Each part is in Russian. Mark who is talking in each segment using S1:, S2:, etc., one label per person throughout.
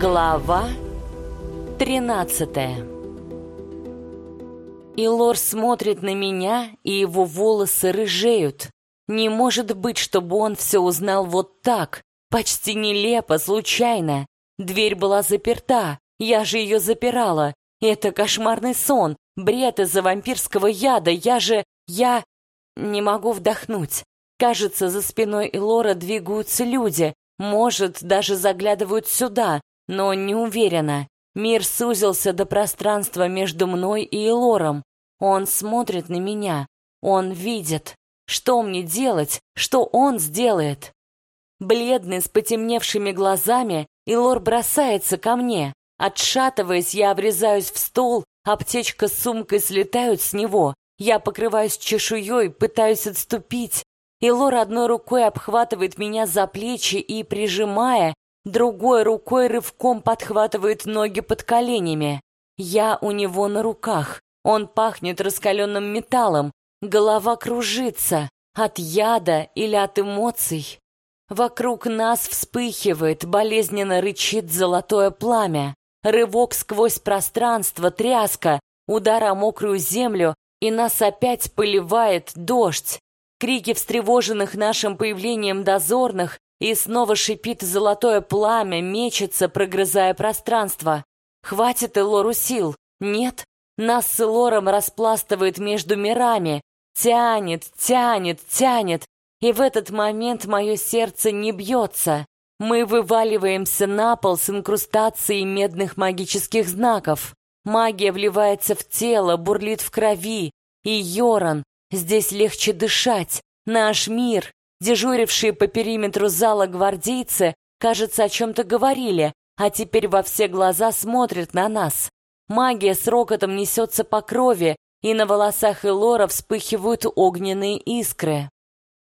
S1: Глава 13 Илор смотрит на меня, и его волосы рыжеют. Не может быть, чтобы он все узнал вот так, почти нелепо, случайно. Дверь была заперта, я же ее запирала. Это кошмарный сон, бред из-за вампирского яда, я же... я... Не могу вдохнуть. Кажется, за спиной Илора двигаются люди, может, даже заглядывают сюда, но не уверена. Мир сузился до пространства между мной и Элором. Он смотрит на меня. Он видит. Что мне делать? Что он сделает? Бледный, с потемневшими глазами, Илор бросается ко мне. Отшатываясь, я обрезаюсь в стол, аптечка с сумкой слетают с него. Я покрываюсь чешуей, пытаюсь отступить. Илор одной рукой обхватывает меня за плечи и, прижимая, другой рукой рывком подхватывает ноги под коленями. Я у него на руках. Он пахнет раскаленным металлом. Голова кружится. От яда или от эмоций. Вокруг нас вспыхивает, болезненно рычит золотое пламя. Рывок сквозь пространство, тряска, удар о мокрую землю, и нас опять поливает дождь. Крики встревоженных нашим появлением дозорных, и снова шипит золотое пламя, мечется, прогрызая пространство. Хватит Элору сил? Нет? Нас с Элором распластывает между мирами. Тянет, тянет, тянет. И в этот момент мое сердце не бьется. Мы вываливаемся на пол с инкрустацией медных магических знаков. Магия вливается в тело, бурлит в крови. И Йоран, здесь легче дышать. Наш мир, Дежурившие по периметру зала гвардейцы, кажется, о чем-то говорили, а теперь во все глаза смотрят на нас. Магия с рокотом несется по крови, и на волосах Элора вспыхивают огненные искры.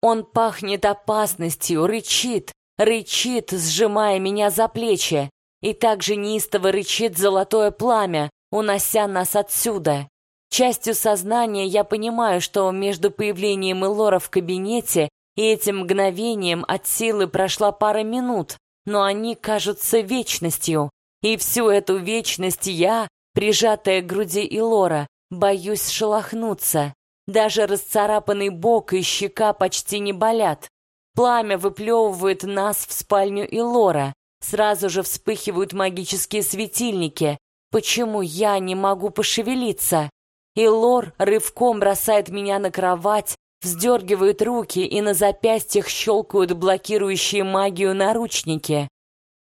S1: Он пахнет опасностью, рычит, рычит, сжимая меня за плечи, и также неистово рычит золотое пламя, унося нас отсюда. Частью сознания я понимаю, что между появлением Элора в кабинете этим мгновением от силы прошла пара минут, но они кажутся вечностью. И всю эту вечность я, прижатая к груди Илора, боюсь шелохнуться. Даже расцарапанный бок и щека почти не болят. Пламя выплевывает нас в спальню Илора. Сразу же вспыхивают магические светильники. Почему я не могу пошевелиться? Илор рывком бросает меня на кровать, вздергивают руки и на запястьях щелкают блокирующие магию наручники.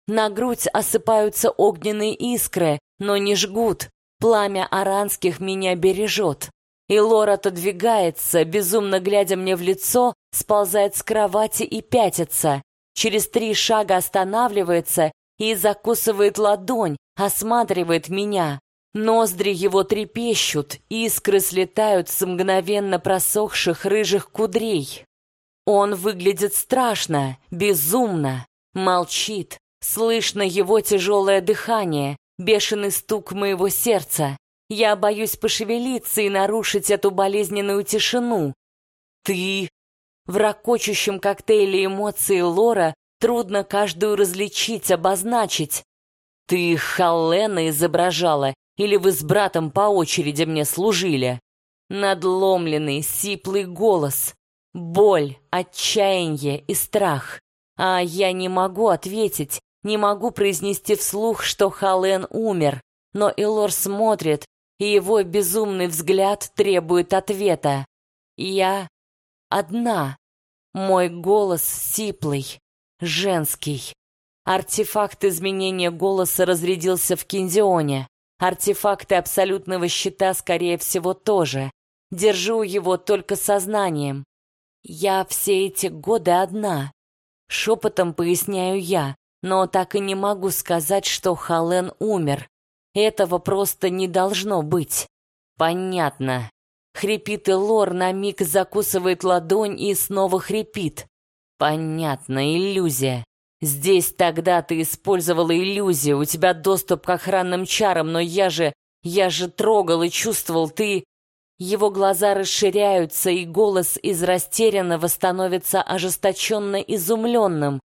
S1: На грудь осыпаются огненные искры, но не жгут. Пламя аранских меня бережет. И Лор отодвигается, безумно глядя мне в лицо, сползает с кровати и пятится. Через три шага останавливается и закусывает ладонь, осматривает меня. Ноздри его трепещут, искры слетают с мгновенно просохших рыжих кудрей. Он выглядит страшно, безумно, молчит, слышно его тяжелое дыхание, бешеный стук моего сердца. Я боюсь пошевелиться и нарушить эту болезненную тишину. Ты... В ракочущем коктейле эмоций Лора трудно каждую различить, обозначить. Ты Халлена изображала или вы с братом по очереди мне служили? Надломленный, сиплый голос. Боль, отчаяние и страх. А я не могу ответить, не могу произнести вслух, что Хален умер. Но Элор смотрит, и его безумный взгляд требует ответа. Я одна. Мой голос сиплый, женский. Артефакт изменения голоса разрядился в Киндионе. Артефакты абсолютного щита, скорее всего, тоже. Держу его только сознанием. Я все эти годы одна. Шепотом поясняю я, но так и не могу сказать, что Хален умер. Этого просто не должно быть. Понятно. Хрипит и Лор, на миг закусывает ладонь и снова хрипит. Понятно, иллюзия. Здесь тогда ты использовала иллюзию, у тебя доступ к охранным чарам, но я же... я же трогал и чувствовал, ты... Его глаза расширяются, и голос из растерянного становится ожесточенно изумленным.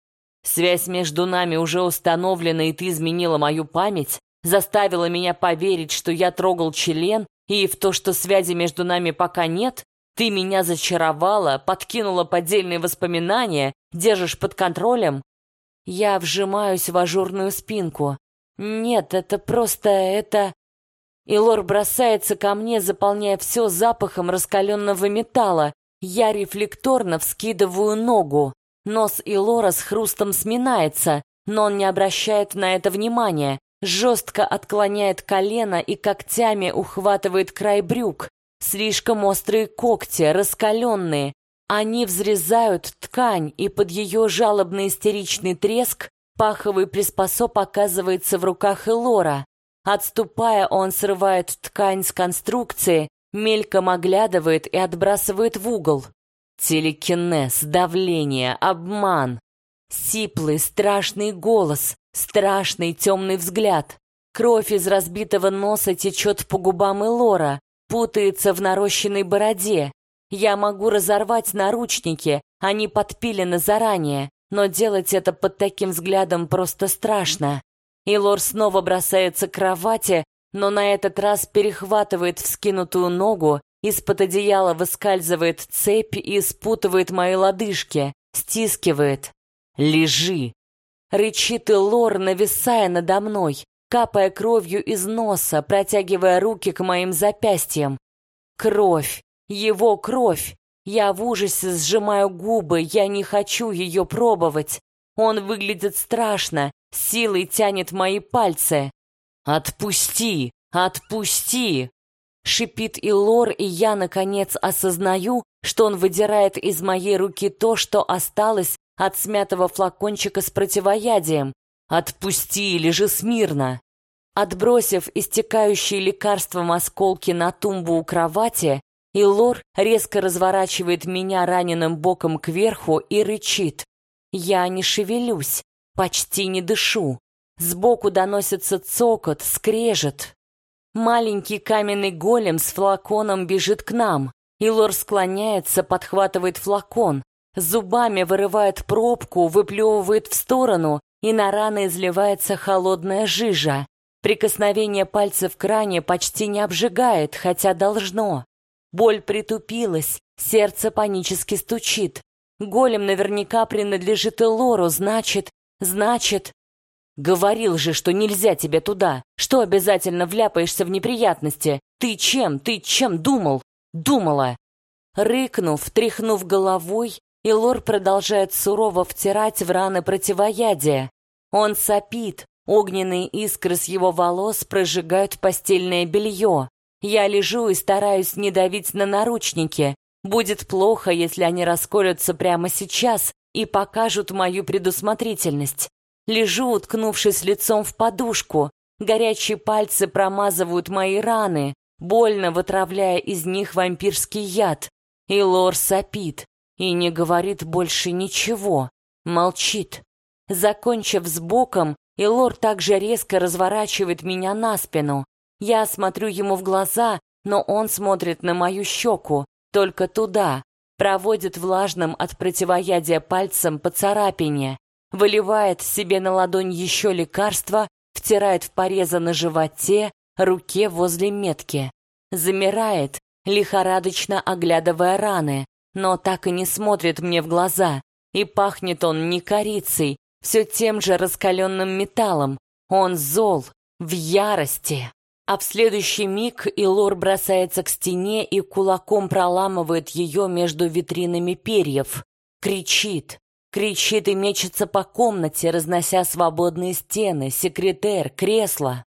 S1: Связь между нами уже установлена, и ты изменила мою память, заставила меня поверить, что я трогал член, и в то, что связи между нами пока нет, ты меня зачаровала, подкинула поддельные воспоминания, держишь под контролем. Я вжимаюсь в ажурную спинку. Нет, это просто... это... И Лор бросается ко мне, заполняя все запахом раскаленного металла. Я рефлекторно вскидываю ногу. Нос Илора с хрустом сминается, но он не обращает на это внимания. Жестко отклоняет колено и когтями ухватывает край брюк. Слишком острые когти, раскаленные. Они взрезают ткань, и под ее жалобный истеричный треск паховый приспособ оказывается в руках Элора. Отступая, он срывает ткань с конструкции, мельком оглядывает и отбрасывает в угол. Телекинез, давление, обман. Сиплый, страшный голос, страшный темный взгляд. Кровь из разбитого носа течет по губам Элора, путается в нарощенной бороде. Я могу разорвать наручники, они подпилены заранее, но делать это под таким взглядом просто страшно. И Лор снова бросается к кровати, но на этот раз перехватывает вскинутую ногу, из-под одеяла выскальзывает цепь и спутывает мои лодыжки, стискивает. «Лежи!» Рычит и Лор, нависая надо мной капая кровью из носа, протягивая руки к моим запястьям. Кровь! Его кровь! Я в ужасе сжимаю губы, я не хочу ее пробовать. Он выглядит страшно, силой тянет мои пальцы. «Отпусти! Отпусти!» Шипит и Лор, и я, наконец, осознаю, что он выдирает из моей руки то, что осталось от смятого флакончика с противоядием. «Отпусти, лежи смирно!» Отбросив истекающие лекарством осколки на тумбу у кровати, Илор резко разворачивает меня раненым боком кверху и рычит. Я не шевелюсь, почти не дышу. Сбоку доносится цокот, скрежет. Маленький каменный голем с флаконом бежит к нам. Илор склоняется, подхватывает флакон, зубами вырывает пробку, выплевывает в сторону, и на раны изливается холодная жижа. Прикосновение пальцев к ране почти не обжигает, хотя должно. Боль притупилась, сердце панически стучит. Голем наверняка принадлежит Элору, значит, значит... Говорил же, что нельзя тебе туда. Что обязательно вляпаешься в неприятности? Ты чем, ты чем думал? Думала. Рыкнув, тряхнув головой, Илор продолжает сурово втирать в раны противоядие. Он сопит, огненные искры с его волос прожигают постельное белье. Я лежу и стараюсь не давить на наручники. Будет плохо, если они расколются прямо сейчас и покажут мою предусмотрительность. Лежу, уткнувшись лицом в подушку. Горячие пальцы промазывают мои раны, больно вытравляя из них вампирский яд. И Лор сопит и не говорит больше ничего, молчит. Закончив с боком, Илор также резко разворачивает меня на спину. Я смотрю ему в глаза, но он смотрит на мою щеку, только туда, проводит влажным от противоядия пальцем по царапине, выливает себе на ладонь еще лекарство, втирает в порезы на животе, руке возле метки. Замирает, лихорадочно оглядывая раны, но так и не смотрит мне в глаза. И пахнет он не корицей, все тем же раскаленным металлом. Он зол, в ярости. А в следующий миг Илор бросается к стене и кулаком проламывает ее между витринами перьев. Кричит, кричит и мечется по комнате, разнося свободные стены, секретер, кресло.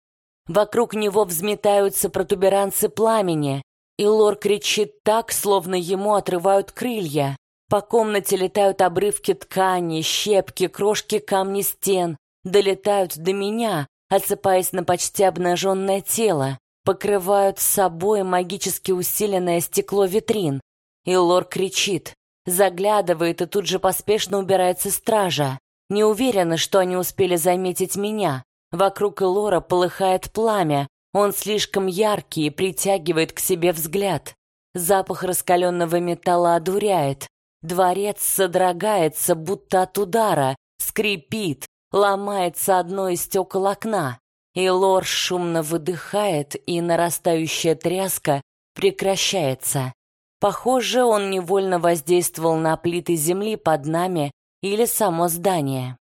S1: Вокруг него взметаются протуберанцы пламени, и Лор кричит так, словно ему отрывают крылья. По комнате летают обрывки ткани, щепки, крошки камни стен. Долетают до меня, отсыпаясь на почти обнаженное тело. Покрывают собой магически усиленное стекло витрин. И Лор кричит. Заглядывает и тут же поспешно убирается стража. Не уверена, что они успели заметить меня. Вокруг Элора полыхает пламя, он слишком яркий и притягивает к себе взгляд. Запах раскаленного металла одуряет. Дворец содрогается, будто от удара, скрипит, ломается одно из стекол окна. И Лор шумно выдыхает, и нарастающая тряска прекращается. Похоже, он невольно воздействовал на плиты земли под нами или само здание.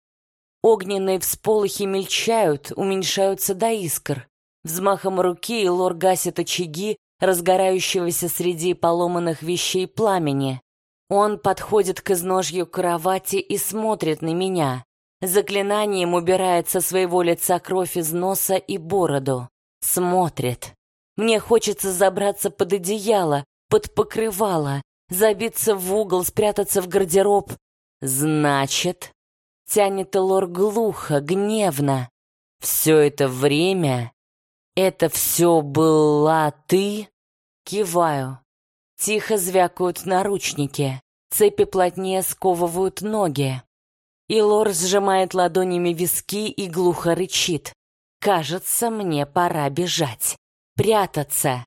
S1: Огненные всполохи мельчают, уменьшаются до искр. Взмахом руки Лор гасит очаги разгорающегося среди поломанных вещей пламени. Он подходит к изножью кровати и смотрит на меня. Заклинанием убирает со своего лица кровь из носа и бороду. Смотрит. Мне хочется забраться под одеяло, под покрывало, забиться в угол, спрятаться в гардероб. Значит, тянет Элор глухо, гневно. Все это время... Это все была ты? Киваю. Тихо звякают наручники. Цепи плотнее сковывают ноги. И Лор сжимает ладонями виски и глухо рычит. «Кажется, мне пора бежать. Прятаться».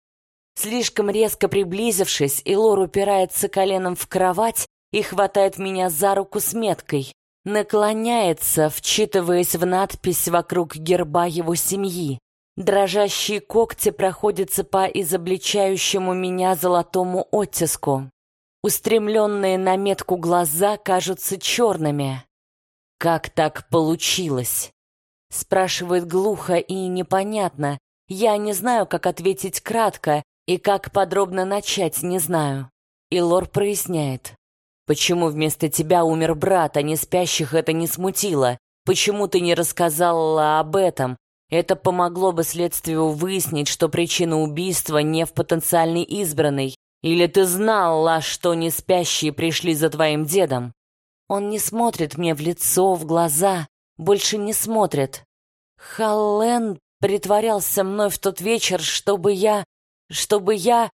S1: Слишком резко приблизившись, Илор упирается коленом в кровать и хватает меня за руку с меткой. Наклоняется, вчитываясь в надпись вокруг герба его семьи. Дрожащие когти проходятся по изобличающему меня золотому оттиску. Устремленные на метку глаза кажутся черными. «Как так получилось?» Спрашивает глухо и непонятно. Я не знаю, как ответить кратко, и как подробно начать, не знаю. И Лор проясняет. «Почему вместо тебя умер брат, а не спящих это не смутило? Почему ты не рассказала об этом? Это помогло бы следствию выяснить, что причина убийства не в потенциальной избранной. Или ты знала, что не спящие пришли за твоим дедом?» Он не смотрит мне в лицо, в глаза, больше не смотрит. Халлен притворялся мной в тот вечер, чтобы я... чтобы я...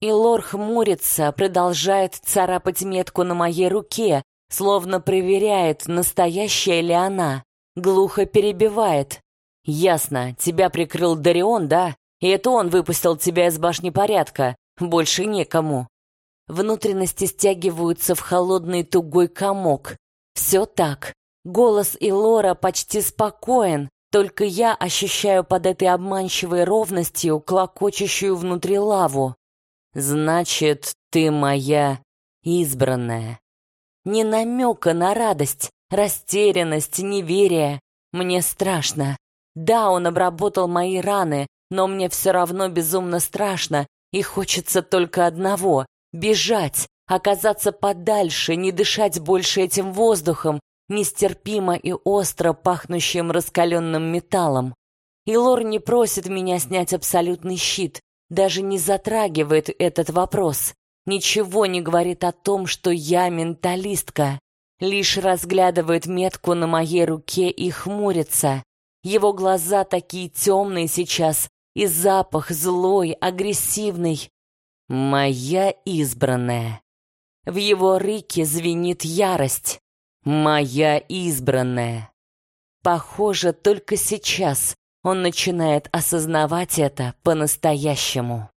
S1: И Лор хмурится, продолжает царапать метку на моей руке, словно проверяет, настоящая ли она. Глухо перебивает. «Ясно, тебя прикрыл Дарион, да? И это он выпустил тебя из башни порядка. Больше некому. Внутренности стягиваются в холодный тугой комок. Все так. Голос Илора почти спокоен, только я ощущаю под этой обманчивой ровностью клокочущую внутри лаву. Значит, ты моя избранная. Ни намека на радость, растерянность, неверие. Мне страшно. Да, он обработал мои раны, но мне все равно безумно страшно, и хочется только одного Бежать, оказаться подальше, не дышать больше этим воздухом, нестерпимо и остро пахнущим раскаленным металлом. И Лор не просит меня снять абсолютный щит, даже не затрагивает этот вопрос. Ничего не говорит о том, что я менталистка. Лишь разглядывает метку на моей руке и хмурится. Его глаза такие темные сейчас, и запах злой, агрессивный. «Моя избранная». В его рыке звенит ярость. «Моя избранная». Похоже, только сейчас он начинает осознавать это по-настоящему.